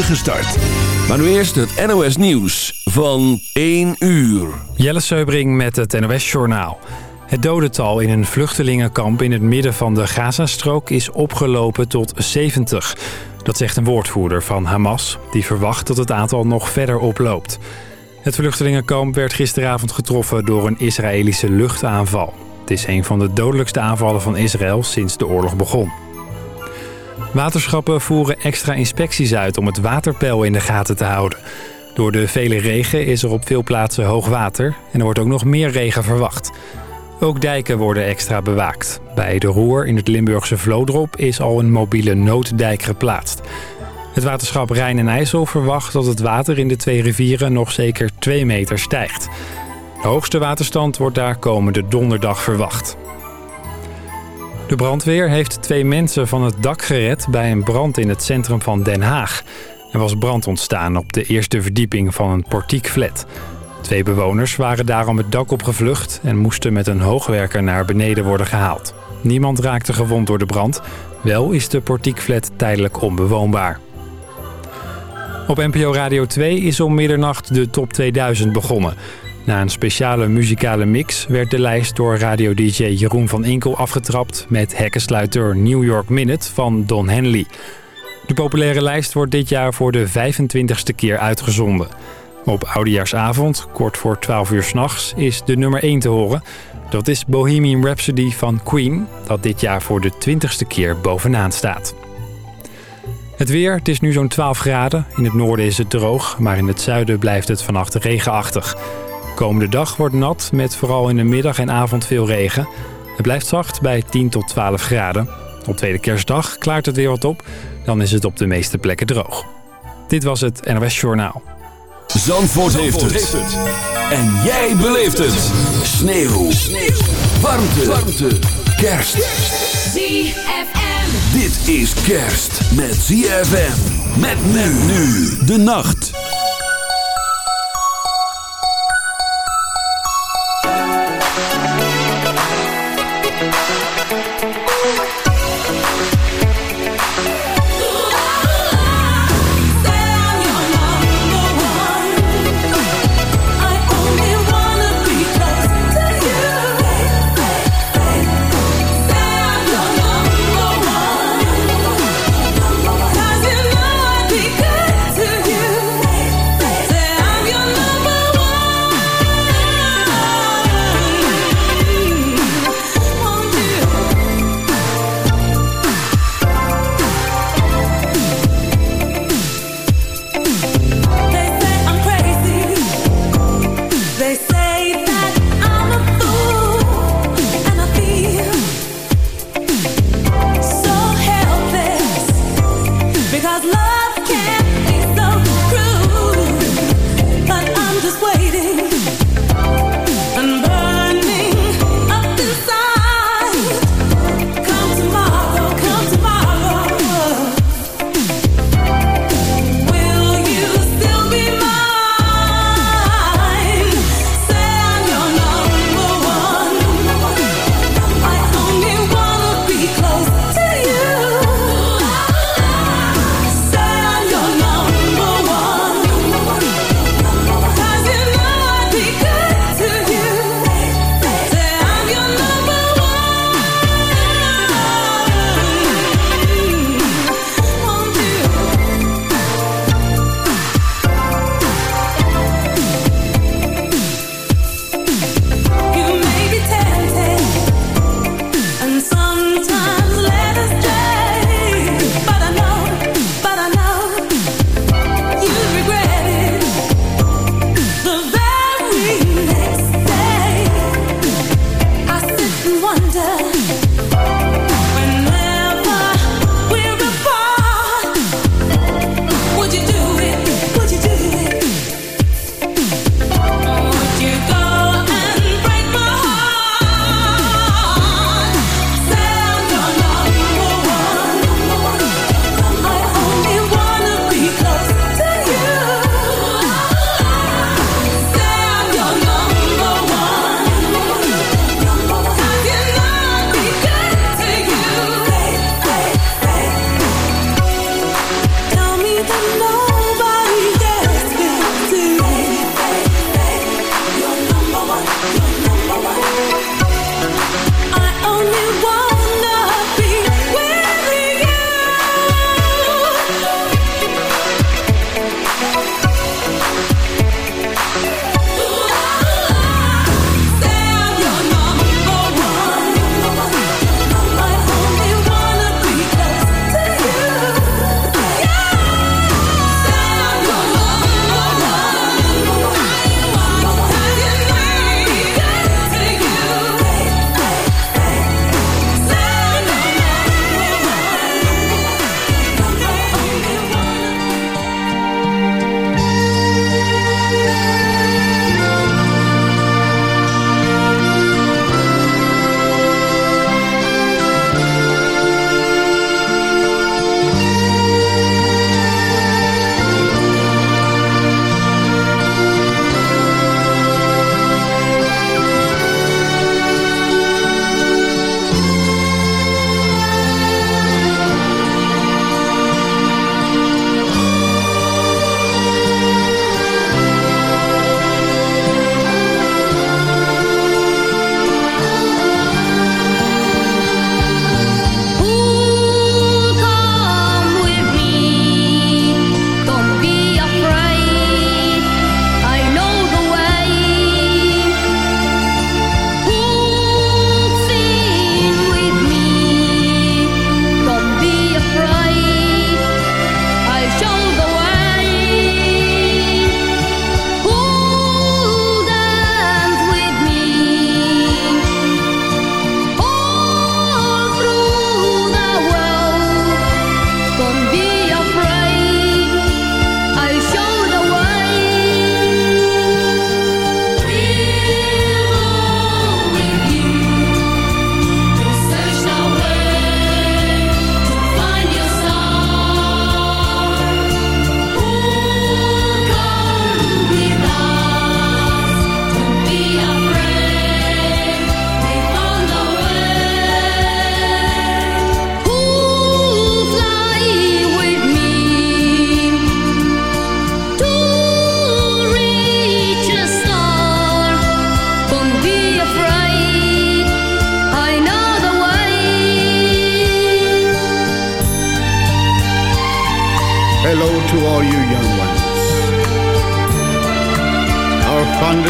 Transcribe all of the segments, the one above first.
start. Maar nu eerst het NOS Nieuws van 1 uur. Jelle Seubring met het NOS Journaal. Het dodental in een vluchtelingenkamp in het midden van de Gazastrook is opgelopen tot 70. Dat zegt een woordvoerder van Hamas, die verwacht dat het aantal nog verder oploopt. Het vluchtelingenkamp werd gisteravond getroffen door een Israëlische luchtaanval. Het is een van de dodelijkste aanvallen van Israël sinds de oorlog begon. Waterschappen voeren extra inspecties uit om het waterpeil in de gaten te houden. Door de vele regen is er op veel plaatsen hoog water en er wordt ook nog meer regen verwacht. Ook dijken worden extra bewaakt. Bij de Roer in het Limburgse Vlodrop is al een mobiele nooddijk geplaatst. Het waterschap Rijn en IJssel verwacht dat het water in de twee rivieren nog zeker 2 meter stijgt. De hoogste waterstand wordt daar komende donderdag verwacht. De brandweer heeft twee mensen van het dak gered bij een brand in het centrum van Den Haag. Er was brand ontstaan op de eerste verdieping van een portiekflat. Twee bewoners waren daarom het dak opgevlucht en moesten met een hoogwerker naar beneden worden gehaald. Niemand raakte gewond door de brand. Wel is de portiekflat tijdelijk onbewoonbaar. Op NPO Radio 2 is om middernacht de top 2000 begonnen. Na een speciale muzikale mix werd de lijst door radio-dj Jeroen van Inkel afgetrapt... met hekkensluiter New York Minute van Don Henley. De populaire lijst wordt dit jaar voor de 25ste keer uitgezonden. Op Oudejaarsavond, kort voor 12 uur s'nachts, is de nummer 1 te horen. Dat is Bohemian Rhapsody van Queen, dat dit jaar voor de 20ste keer bovenaan staat. Het weer, het is nu zo'n 12 graden. In het noorden is het droog, maar in het zuiden blijft het vannacht regenachtig. Komende dag wordt nat, met vooral in de middag en avond veel regen. Het blijft zacht bij 10 tot 12 graden. Op tweede kerstdag klaart het weer wat op. Dan is het op de meeste plekken droog. Dit was het NOS Journaal. Zandvoort, heeft, het. En jij beleeft het. Sneeuw. Sneeuw. Warmte. Warmte. Kerst. ZFM. Dit is kerst met ZFM. Met men nu de nacht.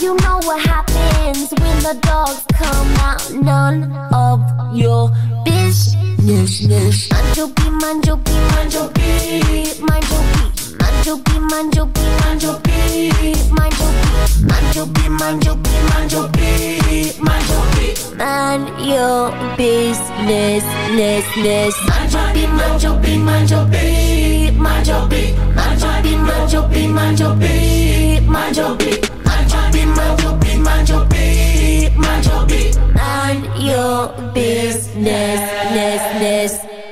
you know what happens when the dogs come out. None of your business. Mind your be, mind your be, mind your be, mind your be. Mind your be, mind your be, mind your be, mind your be, mind your be, mind your be, mind your be, mind your be, mind your business, ness, ness. Mind your be, mind your be, mind your be, mind your be, mind your be, mind your be, mind your be, mind your be mind your beat, mind your beat, mind your beat. Mind your business, business.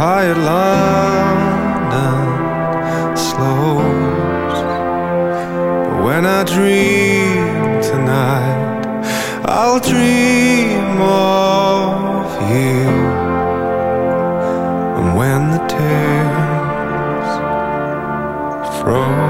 Tired London slows. But when I dream tonight I'll dream of you And when the tears froze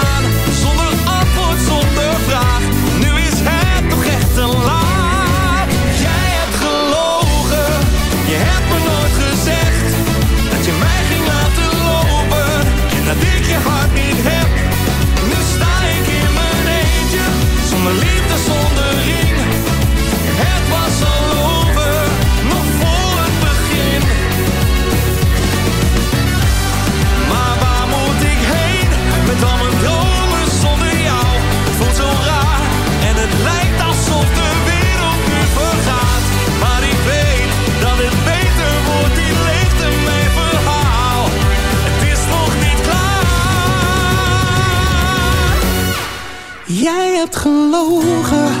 Het was al over, nog voor het begin. Maar waar moet ik heen met al mijn droomen zonder jou? Voelt zo raar en het lijkt alsof de wereld nu vergaat. Maar ik weet dat het beter wordt, ik leef ermee verhaal. Het is nog niet klaar. Jij hebt gelogen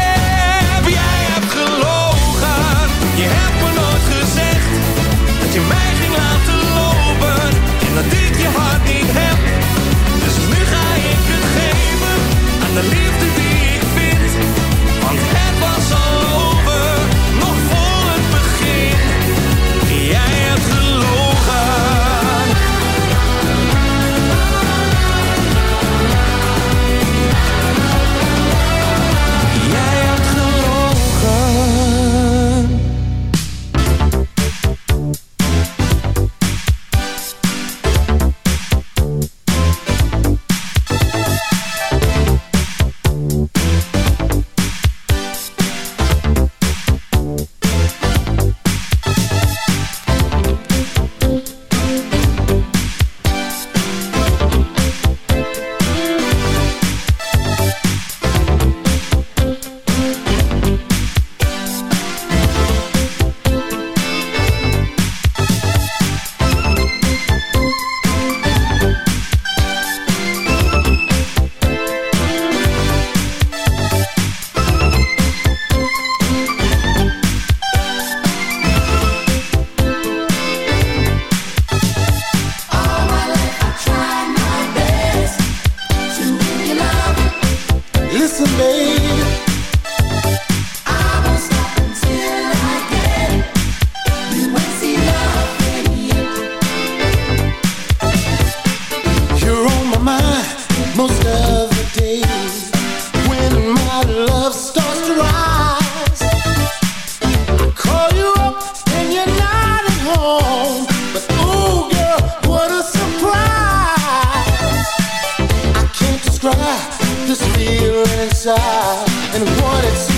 inside and what it's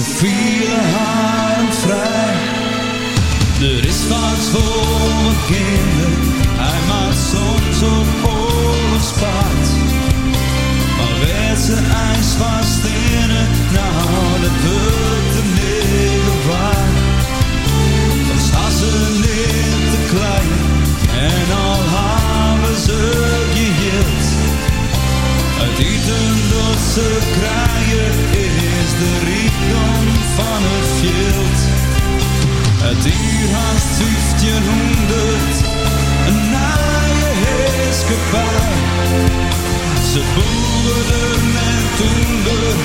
ze vielen haar vrij. Er is wat voor mijn kinderen, hij maakt soms op oorlogspaard. Maar werd ze ijs vast in het, nou dat wordt de middel waard. Dan staan ze niet te klein en al hebben ze geheeld. Het eten dat ze krijgen is de van het veld. Het uur haast 1500, een naaie heerskepaar. Ze boeren en toender,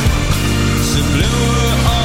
ze bleven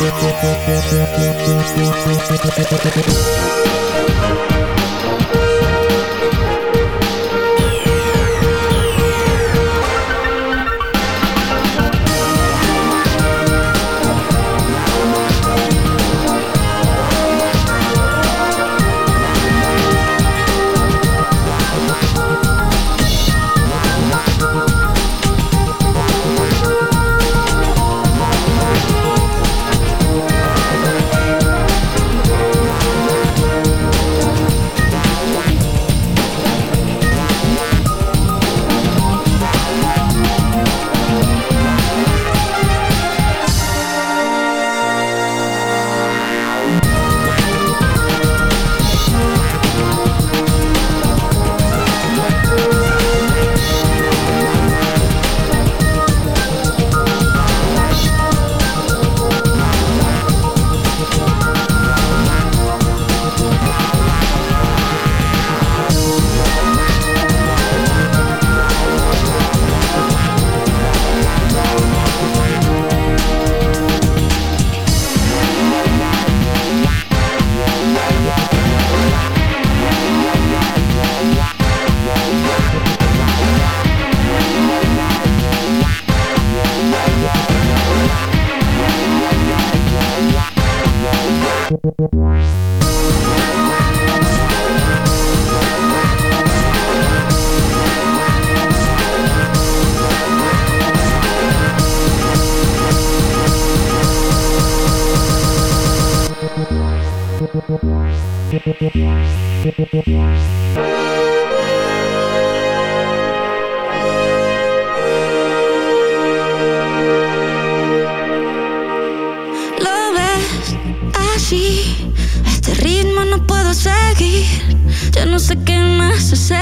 Lo sé qué más hacer.